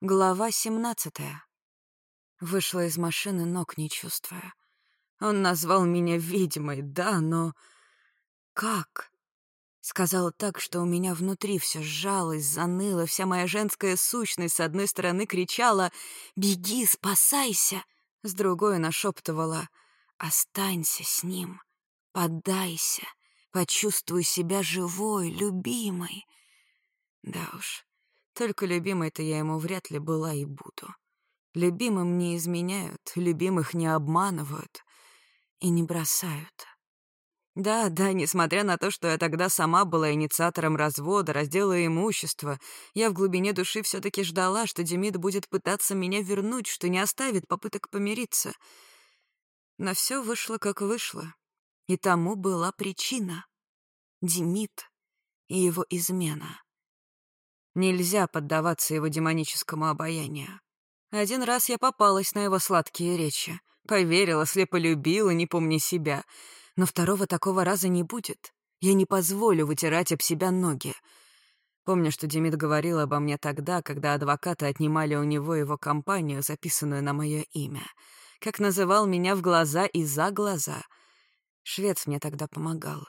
Глава 17. Вышла из машины, ног не чувствуя. Он назвал меня ведьмой, да, но... Как? Сказал так, что у меня внутри все сжалось, заныло, вся моя женская сущность с одной стороны кричала «Беги, спасайся!», с другой нашептывала «Останься с ним, поддайся, почувствуй себя живой, любимой». Да уж, только любимой-то я ему вряд ли была и буду. Любимым не изменяют, любимых не обманывают и не бросают. Да, да, несмотря на то, что я тогда сама была инициатором развода, раздела имущества, я в глубине души все таки ждала, что Демид будет пытаться меня вернуть, что не оставит попыток помириться. Но все вышло, как вышло. И тому была причина. Демид и его измена. Нельзя поддаваться его демоническому обаянию. Один раз я попалась на его сладкие речи. Поверила, слепо любила, не помня себя. Но второго такого раза не будет. Я не позволю вытирать об себя ноги. Помню, что Демид говорил обо мне тогда, когда адвокаты отнимали у него его компанию, записанную на мое имя. Как называл меня в глаза и за глаза. Швец мне тогда помогал.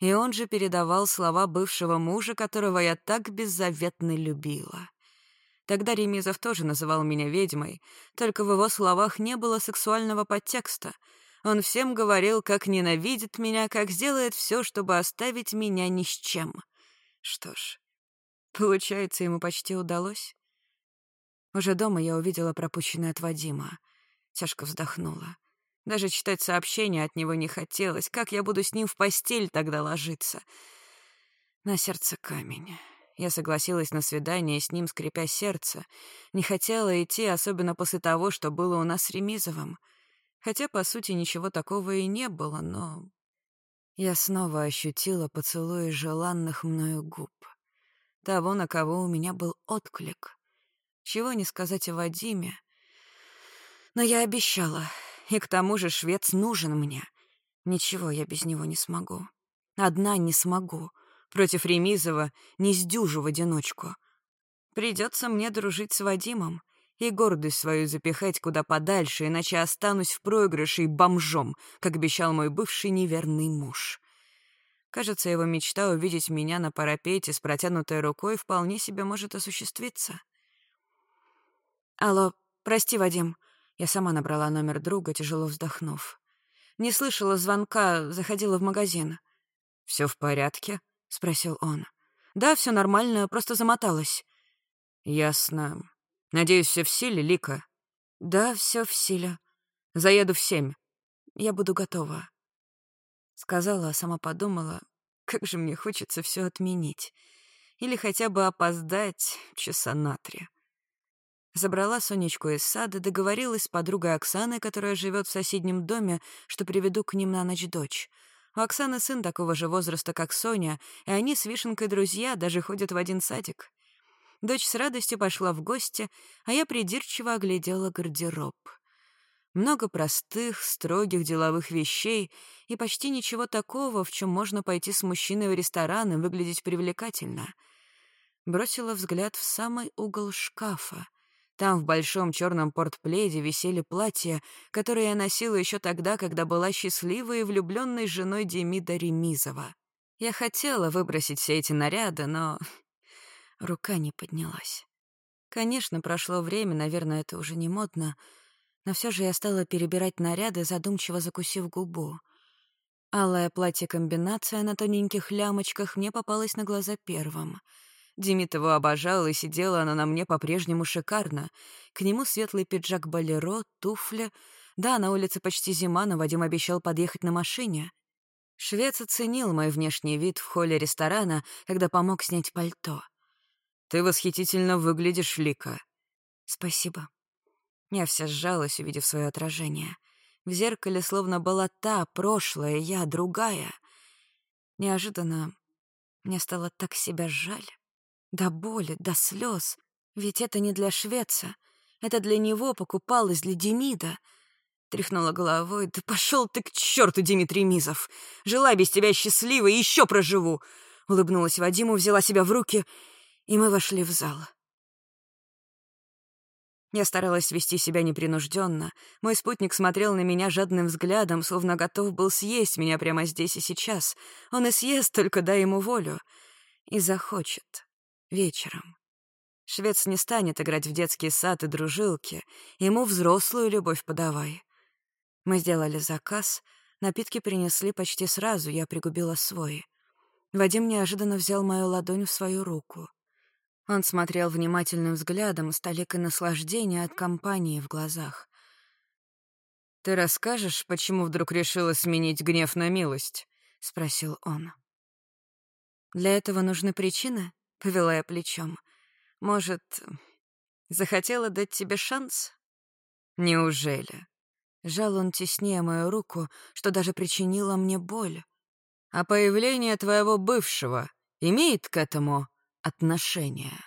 И он же передавал слова бывшего мужа, которого я так беззаветно любила. Тогда Ремизов тоже называл меня ведьмой, только в его словах не было сексуального подтекста. Он всем говорил, как ненавидит меня, как сделает все, чтобы оставить меня ни с чем. Что ж, получается, ему почти удалось. Уже дома я увидела пропущенное от Вадима. Тяжко вздохнула. Даже читать сообщения от него не хотелось. Как я буду с ним в постель тогда ложиться? На сердце камень. Я согласилась на свидание с ним, скрипя сердце. Не хотела идти, особенно после того, что было у нас с Ремизовым. Хотя, по сути, ничего такого и не было, но... Я снова ощутила поцелуи желанных мною губ. Того, на кого у меня был отклик. Чего не сказать о Вадиме. Но я обещала, и к тому же швец нужен мне. Ничего я без него не смогу. Одна не смогу. Против Ремизова не сдюжу в одиночку. Придется мне дружить с Вадимом и гордость свою запихать куда подальше, иначе останусь в проигрыше и бомжом, как обещал мой бывший неверный муж. Кажется, его мечта увидеть меня на парапете с протянутой рукой вполне себе может осуществиться. «Алло, прости, Вадим», я сама набрала номер друга, тяжело вздохнув. Не слышала звонка, заходила в магазин. Все в порядке?» — спросил он. «Да, все нормально, просто замоталась». «Ясно. Надеюсь, все в силе, Лика?» «Да, все в силе. Заеду в семь. Я буду готова». Сказала, а сама подумала, как же мне хочется все отменить. Или хотя бы опоздать часа на три. Забрала Сонечку из сада, договорилась с подругой Оксаной, которая живет в соседнем доме, что приведу к ним на ночь дочь. У Оксаны сын такого же возраста, как Соня, и они с Вишенкой друзья, даже ходят в один садик. Дочь с радостью пошла в гости, а я придирчиво оглядела гардероб. Много простых, строгих деловых вещей и почти ничего такого, в чем можно пойти с мужчиной в ресторан и выглядеть привлекательно. Бросила взгляд в самый угол шкафа — там в большом черном портпледе висели платья, которые я носила еще тогда, когда была счастливой и влюбленной женой Демида Ремизова. Я хотела выбросить все эти наряды, но рука не поднялась. Конечно, прошло время, наверное, это уже не модно, но все же я стала перебирать наряды, задумчиво закусив губу. Алое платье-комбинация на тоненьких лямочках мне попалось на глаза первым — Демид его обожал, и сидела она на мне по-прежнему шикарно. К нему светлый пиджак балеро, туфли. Да, на улице почти зима, но Вадим обещал подъехать на машине. Швец оценил мой внешний вид в холле ресторана, когда помог снять пальто. «Ты восхитительно выглядишь, Лика». «Спасибо». Я вся сжалась, увидев свое отражение. В зеркале словно была та, прошлая, я, другая. Неожиданно мне стало так себя жаль. До боли, до слез. Ведь это не для Швеца. Это для него покупалось, для Демида. Тряхнула головой. «Да пошел ты к черту, Дмитрий Мизов! Жила без тебя счастливо и еще проживу!» Улыбнулась Вадиму, взяла себя в руки, и мы вошли в зал. Я старалась вести себя непринужденно. Мой спутник смотрел на меня жадным взглядом, словно готов был съесть меня прямо здесь и сейчас. Он и съест, только дай ему волю. И захочет. Вечером. Швец не станет играть в детский сад и дружилки. Ему взрослую любовь подавай. Мы сделали заказ. Напитки принесли почти сразу, я пригубила свой. Вадим неожиданно взял мою ладонь в свою руку. Он смотрел внимательным взглядом с толикой наслаждения от компании в глазах. «Ты расскажешь, почему вдруг решила сменить гнев на милость?» — спросил он. «Для этого нужны причины?» — повела я плечом. «Может, захотела дать тебе шанс?» «Неужели?» Жал он теснее мою руку, что даже причинило мне боль. «А появление твоего бывшего имеет к этому отношение?»